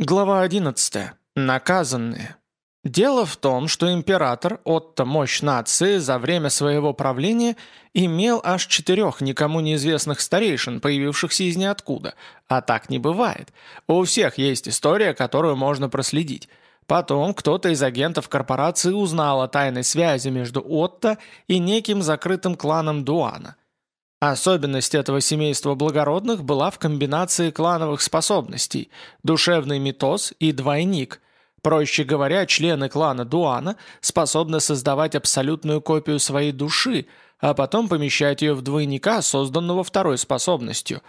Глава 11. Наказанные. Дело в том, что император Отто Мощь нации за время своего правления имел аж четырех никому неизвестных старейшин, появившихся из ниоткуда. А так не бывает. У всех есть история, которую можно проследить. Потом кто-то из агентов корпорации узнал о тайной связи между Отто и неким закрытым кланом Дуана – Особенность этого семейства благородных была в комбинации клановых способностей – душевный митоз и двойник. Проще говоря, члены клана Дуана способны создавать абсолютную копию своей души, а потом помещать ее в двойника, созданного второй способностью.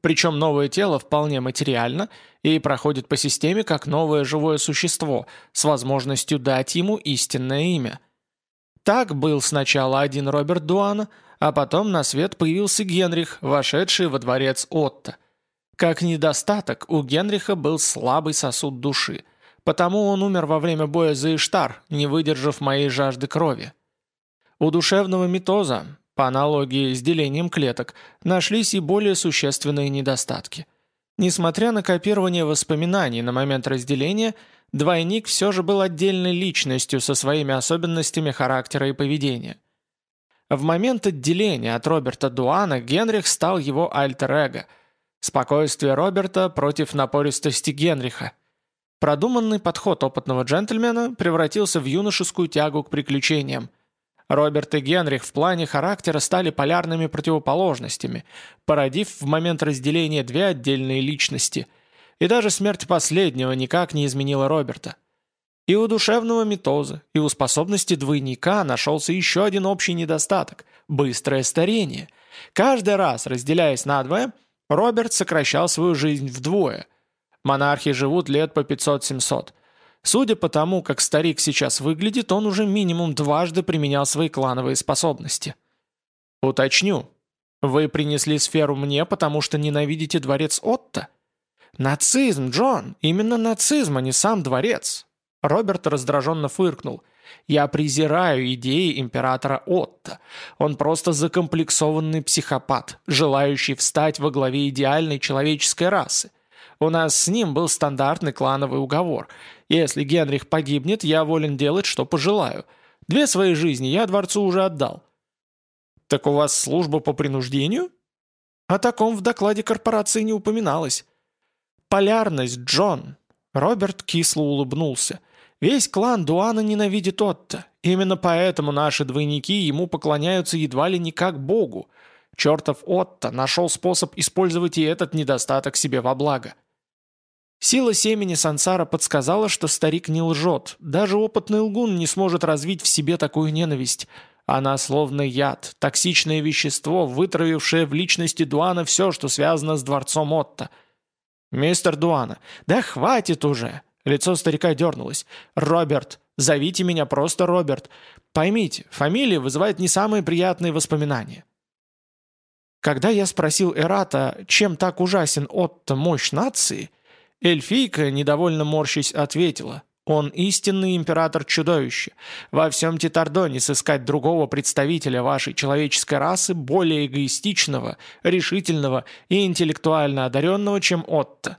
Причем новое тело вполне материально и проходит по системе как новое живое существо с возможностью дать ему истинное имя. Так был сначала один Роберт Дуана – а потом на свет появился Генрих, вошедший во дворец Отто. Как недостаток, у Генриха был слабый сосуд души, потому он умер во время боя за Иштар, не выдержав моей жажды крови. У душевного митоза, по аналогии с делением клеток, нашлись и более существенные недостатки. Несмотря на копирование воспоминаний на момент разделения, двойник все же был отдельной личностью со своими особенностями характера и поведения. В момент отделения от Роберта Дуана Генрих стал его альтер-эго. Спокойствие Роберта против напористости Генриха. Продуманный подход опытного джентльмена превратился в юношескую тягу к приключениям. Роберт и Генрих в плане характера стали полярными противоположностями, породив в момент разделения две отдельные личности. И даже смерть последнего никак не изменила Роберта. И у душевного метоза, и у способности двойника нашелся еще один общий недостаток – быстрое старение. Каждый раз, разделяясь надвое, Роберт сокращал свою жизнь вдвое. Монархи живут лет по 500-700. Судя по тому, как старик сейчас выглядит, он уже минимум дважды применял свои клановые способности. Уточню. Вы принесли сферу мне, потому что ненавидите дворец Отто? Нацизм, Джон, именно нацизм, а не сам дворец. Роберт раздраженно фыркнул. «Я презираю идеи императора Отто. Он просто закомплексованный психопат, желающий встать во главе идеальной человеческой расы. У нас с ним был стандартный клановый уговор. Если Генрих погибнет, я волен делать, что пожелаю. Две свои жизни я дворцу уже отдал». «Так у вас служба по принуждению?» О таком в докладе корпорации не упоминалось. «Полярность, Джон!» Роберт кисло улыбнулся – Весь клан Дуана ненавидит Отто. Именно поэтому наши двойники ему поклоняются едва ли не как богу. Чертов Отто нашел способ использовать и этот недостаток себе во благо. Сила семени Сансара подсказала, что старик не лжет. Даже опытный лгун не сможет развить в себе такую ненависть. Она словно яд, токсичное вещество, вытравившее в личности Дуана все, что связано с дворцом Отто. «Мистер Дуана, да хватит уже!» Лицо старика дернулось. «Роберт! Зовите меня просто Роберт! Поймите, фамилия вызывает не самые приятные воспоминания». Когда я спросил Эрата, чем так ужасен Отто мощь нации, эльфийка, недовольно морщись, ответила, «Он истинный император-чудовище. Во всем Титардоне сыскать другого представителя вашей человеческой расы более эгоистичного, решительного и интеллектуально одаренного, чем Отто.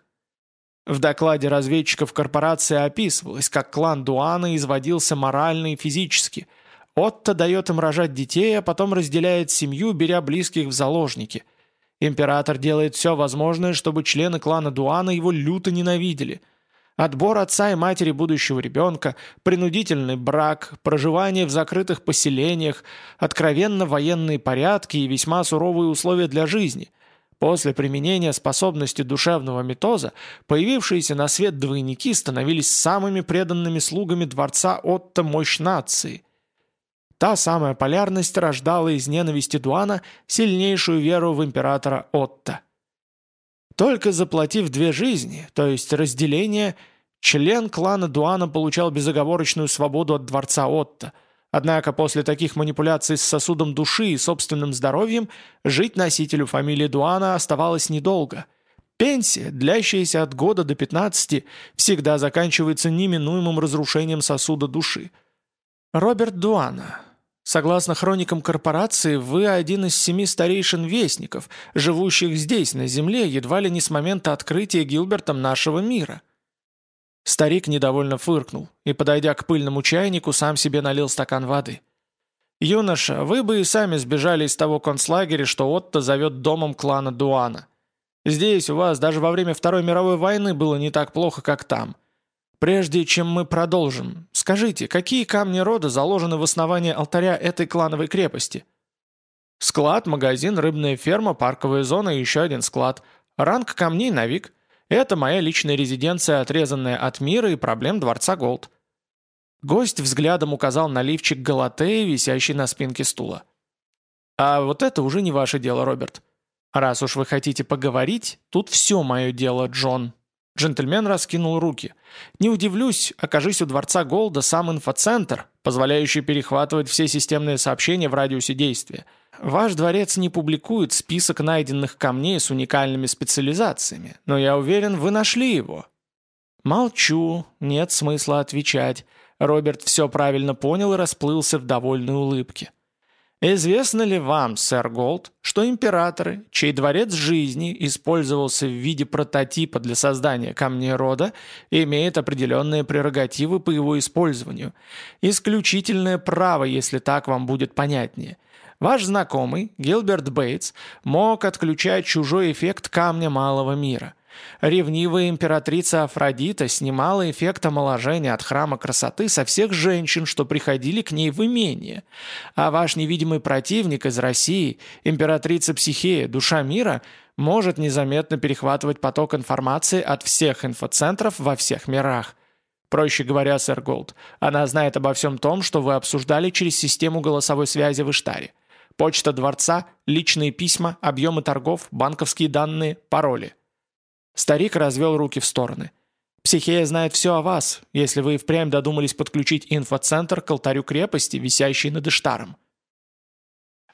В докладе разведчиков корпорации описывалось, как клан Дуана изводился морально и физически. Отто дает им рожать детей, а потом разделяет семью, беря близких в заложники. Император делает все возможное, чтобы члены клана Дуана его люто ненавидели. Отбор отца и матери будущего ребенка, принудительный брак, проживание в закрытых поселениях, откровенно военные порядки и весьма суровые условия для жизни – После применения способности душевного метоза появившиеся на свет двойники становились самыми преданными слугами дворца Отто мощь нации. Та самая полярность рождала из ненависти Дуана сильнейшую веру в императора Отто. Только заплатив две жизни, то есть разделение, член клана Дуана получал безоговорочную свободу от дворца Отто – Однако после таких манипуляций с сосудом души и собственным здоровьем жить носителю фамилии Дуана оставалось недолго. Пенсия, длящаяся от года до 15, всегда заканчивается неминуемым разрушением сосуда души. Роберт Дуана. Согласно хроникам корпорации, вы один из семи старейшин вестников, живущих здесь, на Земле, едва ли не с момента открытия Гилбертом нашего мира. Старик недовольно фыркнул и, подойдя к пыльному чайнику, сам себе налил стакан воды. «Юноша, вы бы и сами сбежали из того концлагеря, что Отто зовет домом клана Дуана. Здесь у вас даже во время Второй мировой войны было не так плохо, как там. Прежде чем мы продолжим, скажите, какие камни рода заложены в основании алтаря этой клановой крепости?» «Склад, магазин, рыбная ферма, парковая зона и еще один склад. Ранг камней на Вик. Это моя личная резиденция, отрезанная от мира и проблем Дворца Голд». Гость взглядом указал на лифчик Галатеи, висящий на спинке стула. «А вот это уже не ваше дело, Роберт. Раз уж вы хотите поговорить, тут все мое дело, Джон». Джентльмен раскинул руки. «Не удивлюсь, окажись у Дворца Голда сам инфоцентр, позволяющий перехватывать все системные сообщения в радиусе действия. Ваш дворец не публикует список найденных камней с уникальными специализациями, но я уверен, вы нашли его». Молчу, нет смысла отвечать. Роберт все правильно понял и расплылся в довольной улыбке. Известно ли вам, сэр Голд, что императоры, чей дворец жизни использовался в виде прототипа для создания камней рода, имеют определенные прерогативы по его использованию? Исключительное право, если так вам будет понятнее. Ваш знакомый, Гилберт Бейтс, мог отключать чужой эффект камня малого мира – Ревнивая императрица Афродита снимала эффект омоложения от храма красоты со всех женщин, что приходили к ней в имение. А ваш невидимый противник из России, императрица Психея, душа мира, может незаметно перехватывать поток информации от всех инфоцентров во всех мирах. Проще говоря, сэр Голд, она знает обо всем том, что вы обсуждали через систему голосовой связи в Иштаре. Почта дворца, личные письма, объемы торгов, банковские данные, пароли – Старик развел руки в стороны. «Психея знает все о вас, если вы впрямь додумались подключить инфоцентр к алтарю крепости, висящей над Иштаром».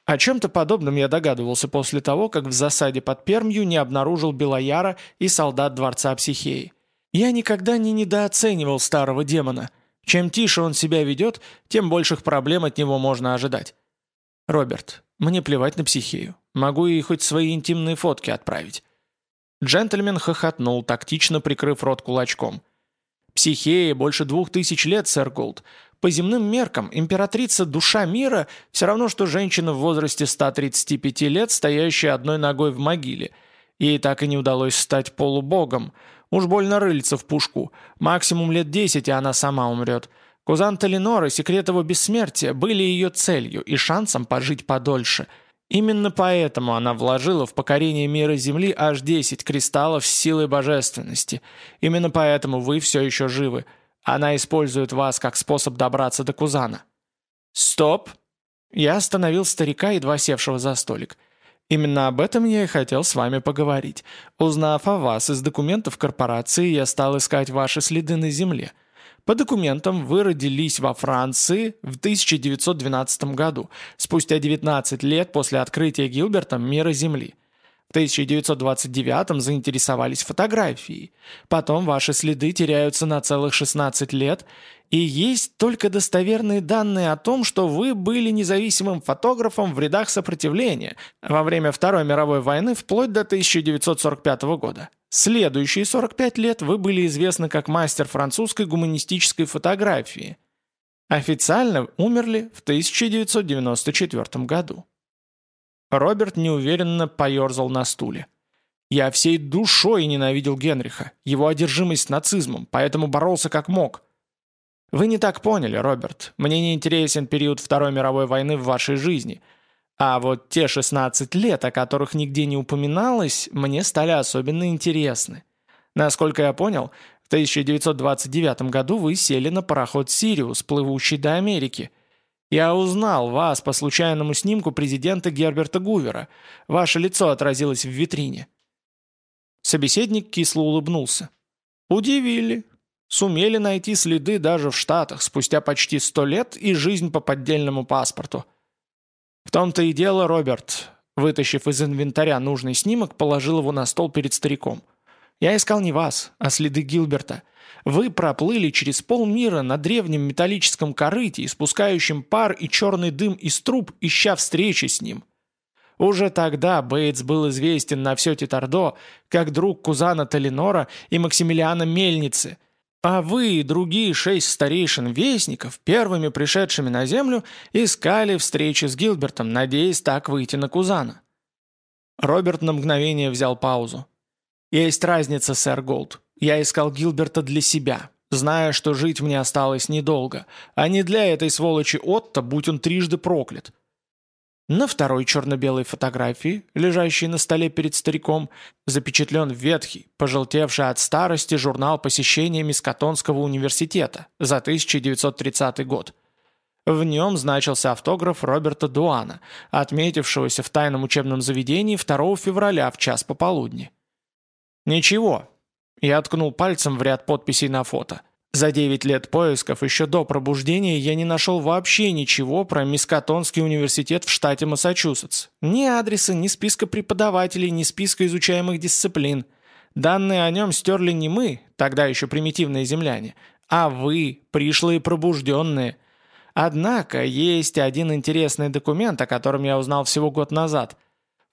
О чем-то подобном я догадывался после того, как в засаде под Пермью не обнаружил Белояра и солдат Дворца Психеи. Я никогда не недооценивал старого демона. Чем тише он себя ведет, тем больших проблем от него можно ожидать. «Роберт, мне плевать на Психею. Могу ей хоть свои интимные фотки отправить. Джентльмен хохотнул, тактично прикрыв рот кулачком. «Психея больше двух тысяч лет, сэр Голд. По земным меркам, императрица душа мира все равно, что женщина в возрасте 135 лет, стоящая одной ногой в могиле. Ей так и не удалось стать полубогом. Уж больно рыльца в пушку. Максимум лет 10, и она сама умрет. Кузан Талинора, секрет его бессмертия, были ее целью и шансом пожить подольше – Именно поэтому она вложила в покорение мира Земли аж 10 кристаллов с силой божественности. Именно поэтому вы все еще живы. Она использует вас как способ добраться до Кузана. «Стоп!» Я остановил старика, едва севшего за столик. Именно об этом я и хотел с вами поговорить. Узнав о вас из документов корпорации, я стал искать ваши следы на Земле. По документам вы родились во Франции в 1912 году, спустя 19 лет после открытия Гилбертом мира Земли. В 1929 заинтересовались фотографией. Потом ваши следы теряются на целых 16 лет, и есть только достоверные данные о том, что вы были независимым фотографом в рядах сопротивления во время Второй мировой войны вплоть до 1945 года. Следующие 45 лет вы были известны как мастер французской гуманистической фотографии. Официально умерли в 1994 году. Роберт неуверенно поерзал на стуле. «Я всей душой ненавидел Генриха, его одержимость нацизмом, поэтому боролся как мог». «Вы не так поняли, Роберт. Мне не интересен период Второй мировой войны в вашей жизни. А вот те 16 лет, о которых нигде не упоминалось, мне стали особенно интересны. Насколько я понял, в 1929 году вы сели на пароход «Сириус», плывущий до Америки – я узнал вас по случайному снимку президента Герберта Гувера. Ваше лицо отразилось в витрине». Собеседник кисло улыбнулся. «Удивили. Сумели найти следы даже в Штатах спустя почти сто лет и жизнь по поддельному паспорту. В том-то и дело, Роберт, вытащив из инвентаря нужный снимок, положил его на стол перед стариком. Я искал не вас, а следы Гилберта. Вы проплыли через полмира на древнем металлическом корыте, испускающем пар и черный дым из труб, ища встречи с ним. Уже тогда Бейтс был известен на все Титардо как друг кузана Талинора и Максимилиана Мельницы. А вы и другие шесть старейшин-вестников, первыми пришедшими на Землю, искали встречи с Гилбертом, надеясь так выйти на Кузана. Роберт на мгновение взял паузу. «Есть разница, сэр Голд. Я искал Гилберта для себя, зная, что жить мне осталось недолго, а не для этой сволочи Отто, будь он трижды проклят. На второй черно-белой фотографии, лежащей на столе перед стариком, запечатлен ветхий, пожелтевший от старости журнал посещения Мискатонского университета за 1930 год. В нем значился автограф Роберта Дуана, отметившегося в тайном учебном заведении 2 февраля в час пополудни. «Ничего». Я ткнул пальцем в ряд подписей на фото – за 9 лет поисков еще до пробуждения я не нашел вообще ничего про Мискатонский университет в штате Массачусетс. Ни адреса, ни списка преподавателей, ни списка изучаемых дисциплин. Данные о нем стерли не мы, тогда еще примитивные земляне, а вы, пришлые пробужденные. Однако есть один интересный документ, о котором я узнал всего год назад.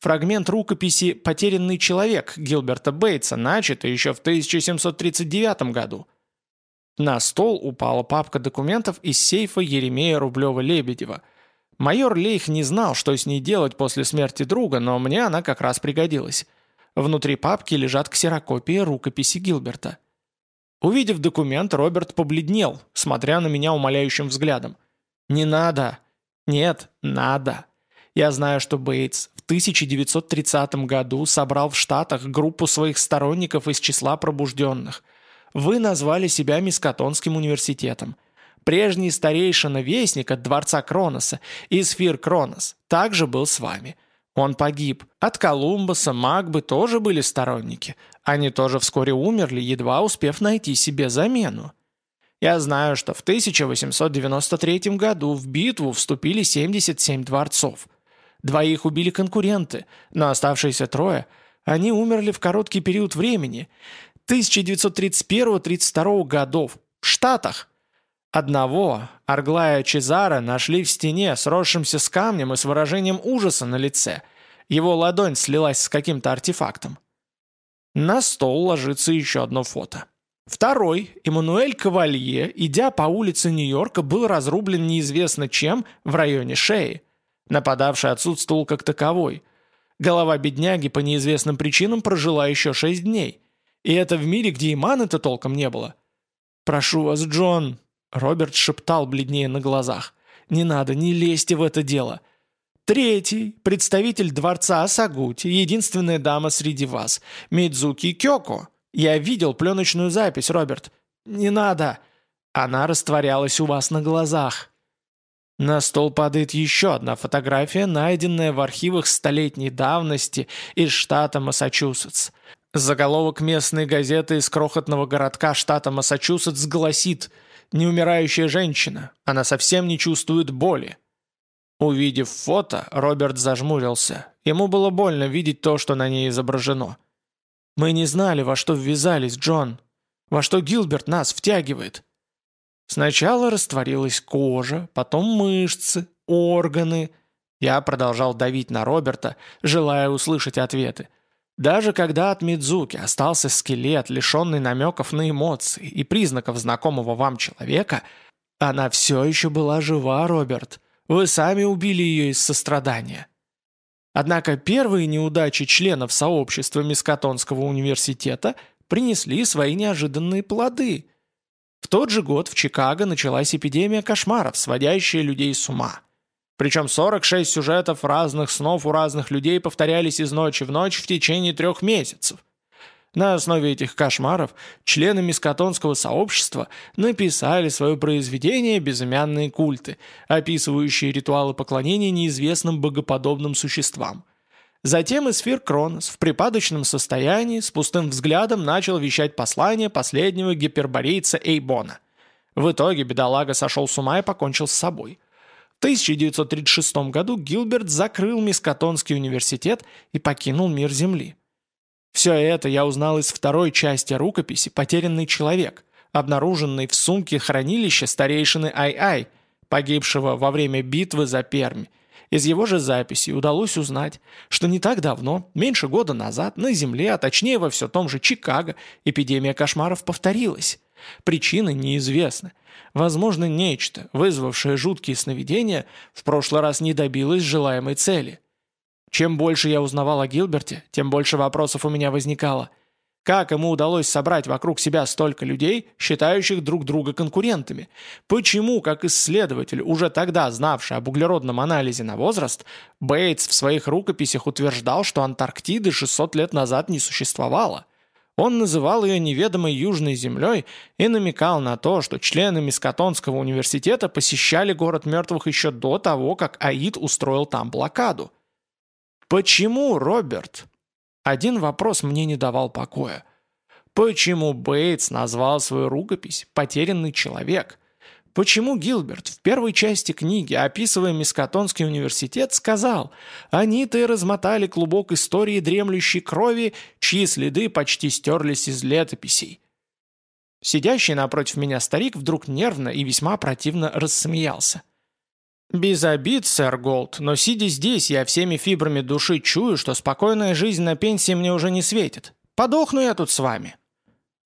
Фрагмент рукописи «Потерянный человек» Гилберта Бейтса, начатый еще в 1739 году. На стол упала папка документов из сейфа Еремея Рублева-Лебедева. Майор Лейх не знал, что с ней делать после смерти друга, но мне она как раз пригодилась. Внутри папки лежат ксерокопии рукописи Гилберта. Увидев документ, Роберт побледнел, смотря на меня умоляющим взглядом. «Не надо!» «Нет, надо!» Я знаю, что Бейтс 1930 году собрал в Штатах группу своих сторонников из числа пробужденных – вы назвали себя Мискатонским университетом. Прежний старейшина Вестник от дворца Кроноса, Исфир Кронос, также был с вами. Он погиб. От Колумбуса, Магбы тоже были сторонники. Они тоже вскоре умерли, едва успев найти себе замену. Я знаю, что в 1893 году в битву вступили 77 дворцов. Двоих убили конкуренты, но оставшиеся трое, они умерли в короткий период времени. 1931-32 годов в Штатах. Одного, Арглая Чезара, нашли в стене, сросшимся с камнем и с выражением ужаса на лице. Его ладонь слилась с каким-то артефактом. На стол ложится еще одно фото. Второй, Эммануэль Кавалье, идя по улице Нью-Йорка, был разрублен неизвестно чем в районе шеи. Нападавший отсутствовал как таковой. Голова бедняги по неизвестным причинам прожила еще шесть дней – и это в мире, где и маны-то толком не было. «Прошу вас, Джон!» Роберт шептал бледнее на глазах. «Не надо, не лезьте в это дело!» Третий, представитель дворца Асагути, единственная дама среди вас, Мидзуки Кёко. Я видел пленочную запись, Роберт. Не надо. Она растворялась у вас на глазах. На стол падает еще одна фотография, найденная в архивах столетней давности из штата Массачусетс. Заголовок местной газеты из крохотного городка штата Массачусетс гласит «Неумирающая женщина. Она совсем не чувствует боли». Увидев фото, Роберт зажмурился. Ему было больно видеть то, что на ней изображено. «Мы не знали, во что ввязались, Джон. Во что Гилберт нас втягивает». Сначала растворилась кожа, потом мышцы, органы. Я продолжал давить на Роберта, желая услышать ответы. Даже когда от Мидзуки остался скелет, лишенный намеков на эмоции и признаков знакомого вам человека, она все еще была жива, Роберт. Вы сами убили ее из сострадания. Однако первые неудачи членов сообщества Мискатонского университета принесли свои неожиданные плоды. В тот же год в Чикаго началась эпидемия кошмаров, сводящая людей с ума. Причем 46 сюжетов разных снов у разных людей повторялись из ночи в ночь в течение трех месяцев. На основе этих кошмаров члены Мискатонского сообщества написали свое произведение «Безымянные культы», описывающие ритуалы поклонения неизвестным богоподобным существам. Затем Эсфир Кронос в припадочном состоянии с пустым взглядом начал вещать послание последнего гиперборейца Эйбона. В итоге бедолага сошел с ума и покончил с собой – 1936 году Гилберт закрыл Мискатонский университет и покинул мир Земли. Все это я узнал из второй части рукописи «Потерянный человек», обнаруженной в сумке хранилища старейшины Ай-Ай, погибшего во время битвы за Пермь. Из его же записи удалось узнать, что не так давно, меньше года назад, на Земле, а точнее во все том же Чикаго, эпидемия кошмаров повторилась – Причины неизвестны. Возможно, нечто, вызвавшее жуткие сновидения, в прошлый раз не добилось желаемой цели. Чем больше я узнавал о Гилберте, тем больше вопросов у меня возникало. Как ему удалось собрать вокруг себя столько людей, считающих друг друга конкурентами? Почему, как исследователь, уже тогда знавший об углеродном анализе на возраст, Бейтс в своих рукописях утверждал, что Антарктиды 600 лет назад не существовало? Он называл ее неведомой Южной землей и намекал на то, что члены Мискатонского университета посещали город мертвых еще до того, как Аид устроил там блокаду. Почему, Роберт? Один вопрос мне не давал покоя. Почему Бейтс назвал свою рукопись «Потерянный человек»? Почему Гилберт в первой части книги, описывая Мискатонский университет, сказал «Они-то и размотали клубок истории дремлющей крови, чьи следы почти стерлись из летописей». Сидящий напротив меня старик вдруг нервно и весьма противно рассмеялся. «Без обид, сэр Голд, но сидя здесь, я всеми фибрами души чую, что спокойная жизнь на пенсии мне уже не светит. Подохну я тут с вами».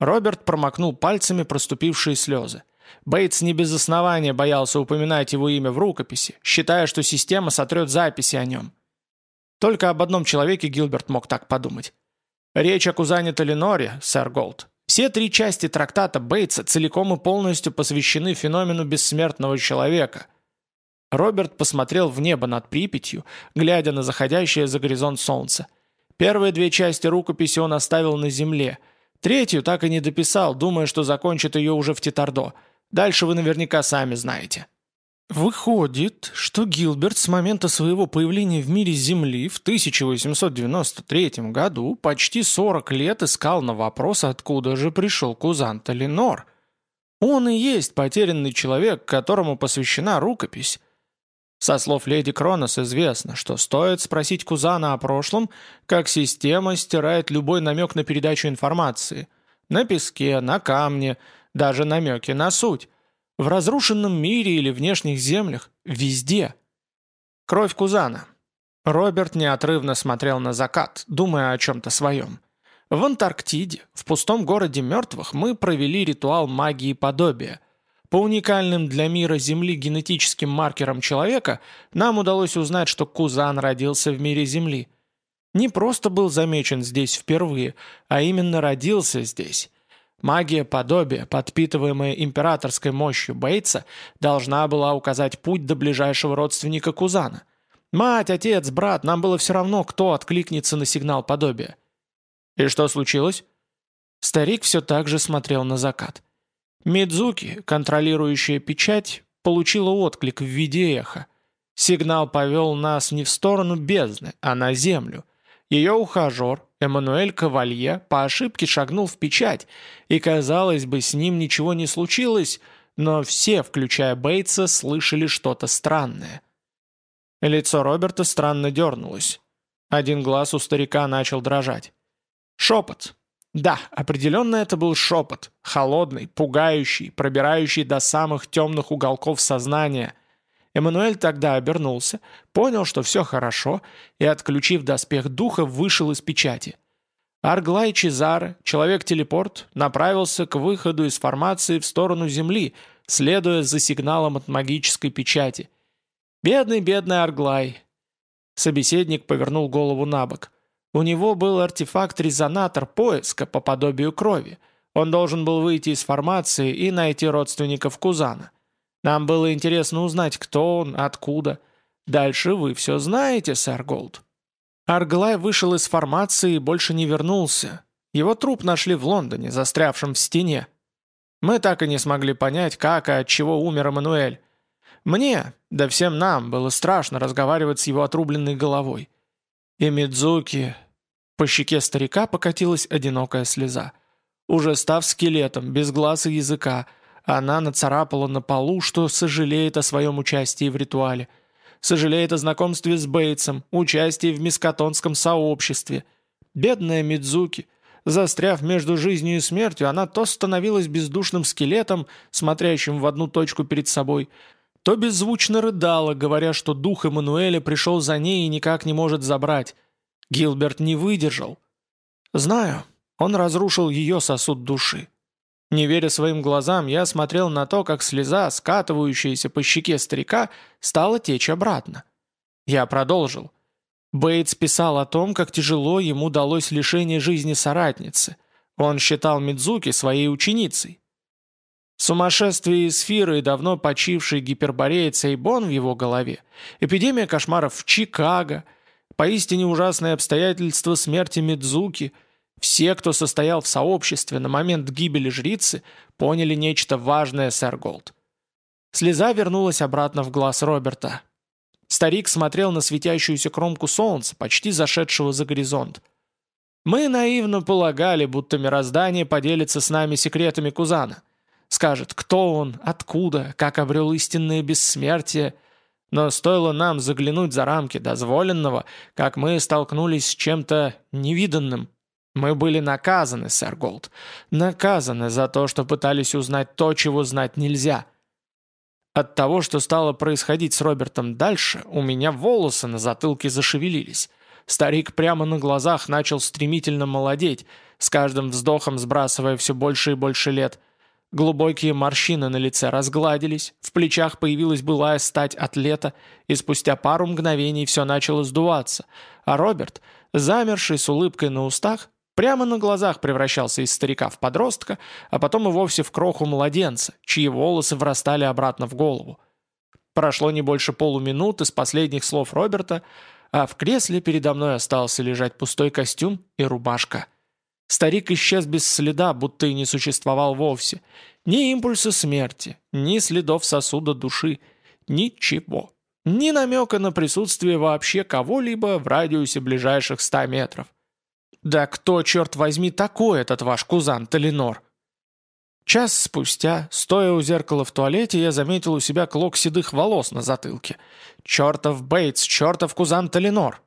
Роберт промокнул пальцами проступившие слезы. Бейтс не без оснований боялся упоминать его имя в рукописи, считая, что система сотрет записи о нем. Только об одном человеке Гилберт мог так подумать. Речь о кузане Толиноре, сэр Голд. Все три части трактата Бейтса целиком и полностью посвящены феномену бессмертного человека. Роберт посмотрел в небо над Припятью, глядя на заходящее за горизонт солнце. Первые две части рукописи он оставил на земле. Третью так и не дописал, думая, что закончит ее уже в Титардо – Дальше вы наверняка сами знаете». Выходит, что Гилберт с момента своего появления в мире Земли в 1893 году почти 40 лет искал на вопрос, откуда же пришел кузан Талинор. Он и есть потерянный человек, которому посвящена рукопись. Со слов леди Кронос известно, что стоит спросить кузана о прошлом, как система стирает любой намек на передачу информации. На песке, на камне – даже намеки на суть. В разрушенном мире или внешних землях, везде. Кровь Кузана. Роберт неотрывно смотрел на закат, думая о чем-то своем. В Антарктиде, в пустом городе мертвых, мы провели ритуал магии подобия. По уникальным для мира Земли генетическим маркерам человека нам удалось узнать, что Кузан родился в мире Земли. Не просто был замечен здесь впервые, а именно родился здесь. Магия подобия, подпитываемая императорской мощью Бейтса, должна была указать путь до ближайшего родственника Кузана. Мать, отец, брат, нам было все равно, кто откликнется на сигнал подобия. И что случилось? Старик все так же смотрел на закат. Мидзуки, контролирующая печать, получила отклик в виде эха. Сигнал повел нас не в сторону бездны, а на землю. Ее ухажер, Эммануэль Кавалье по ошибке шагнул в печать, и, казалось бы, с ним ничего не случилось, но все, включая Бейтса, слышали что-то странное. Лицо Роберта странно дернулось. Один глаз у старика начал дрожать. Шепот. Да, определенно это был шепот. Холодный, пугающий, пробирающий до самых темных уголков сознания – Эммануэль тогда обернулся, понял, что все хорошо, и, отключив доспех духа, вышел из печати. Арглай Чезаре, человек-телепорт, направился к выходу из формации в сторону Земли, следуя за сигналом от магической печати. «Бедный-бедный Арглай!» Собеседник повернул голову на бок. У него был артефакт-резонатор поиска по подобию крови. Он должен был выйти из формации и найти родственников Кузана. Нам было интересно узнать, кто он, откуда. Дальше вы все знаете, сэр Голд». Арглай вышел из формации и больше не вернулся. Его труп нашли в Лондоне, застрявшем в стене. Мы так и не смогли понять, как и от чего умер Эммануэль. Мне, да всем нам, было страшно разговаривать с его отрубленной головой. И Мидзуки... По щеке старика покатилась одинокая слеза. Уже став скелетом, без глаз и языка, она нацарапала на полу, что сожалеет о своем участии в ритуале. Сожалеет о знакомстве с Бейтсом, участии в мискатонском сообществе. Бедная Мидзуки. Застряв между жизнью и смертью, она то становилась бездушным скелетом, смотрящим в одну точку перед собой, то беззвучно рыдала, говоря, что дух Эммануэля пришел за ней и никак не может забрать. Гилберт не выдержал. Знаю, он разрушил ее сосуд души. Не веря своим глазам, я смотрел на то, как слеза, скатывающаяся по щеке старика, стала течь обратно. Я продолжил. Бейтс писал о том, как тяжело ему далось лишение жизни соратницы. Он считал Мидзуки своей ученицей. Сумасшествие Сфиры и давно почивший гипербореец Эйбон в его голове, эпидемия кошмаров в Чикаго, поистине ужасные обстоятельства смерти Мидзуки — все, кто состоял в сообществе на момент гибели жрицы, поняли нечто важное, сэр Голд. Слеза вернулась обратно в глаз Роберта. Старик смотрел на светящуюся кромку солнца, почти зашедшего за горизонт. Мы наивно полагали, будто мироздание поделится с нами секретами Кузана. Скажет, кто он, откуда, как обрел истинное бессмертие. Но стоило нам заглянуть за рамки дозволенного, как мы столкнулись с чем-то невиданным, мы были наказаны, сэр Голд. Наказаны за то, что пытались узнать то, чего знать нельзя. От того, что стало происходить с Робертом дальше, у меня волосы на затылке зашевелились. Старик прямо на глазах начал стремительно молодеть, с каждым вздохом сбрасывая все больше и больше лет. Глубокие морщины на лице разгладились, в плечах появилась былая стать атлета, и спустя пару мгновений все начало сдуваться, а Роберт, замерший с улыбкой на устах, Прямо на глазах превращался из старика в подростка, а потом и вовсе в кроху младенца, чьи волосы врастали обратно в голову. Прошло не больше полуминуты с последних слов Роберта, а в кресле передо мной остался лежать пустой костюм и рубашка. Старик исчез без следа, будто и не существовал вовсе. Ни импульса смерти, ни следов сосуда души, ничего. Ни намека на присутствие вообще кого-либо в радиусе ближайших ста метров. «Да кто, черт возьми, такой этот ваш кузан Талинор?» Час спустя, стоя у зеркала в туалете, я заметил у себя клок седых волос на затылке. «Чертов Бейтс, чертов кузан Талинор!»